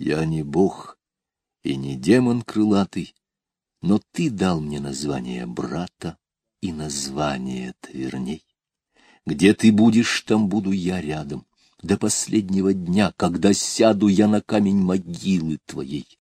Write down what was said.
Я не бог и не демон крылатый, но ты дал мне название брата и название это верней. Где ты будешь, там буду я рядом, до последнего дня, когда сяду я на камень могилы твоей.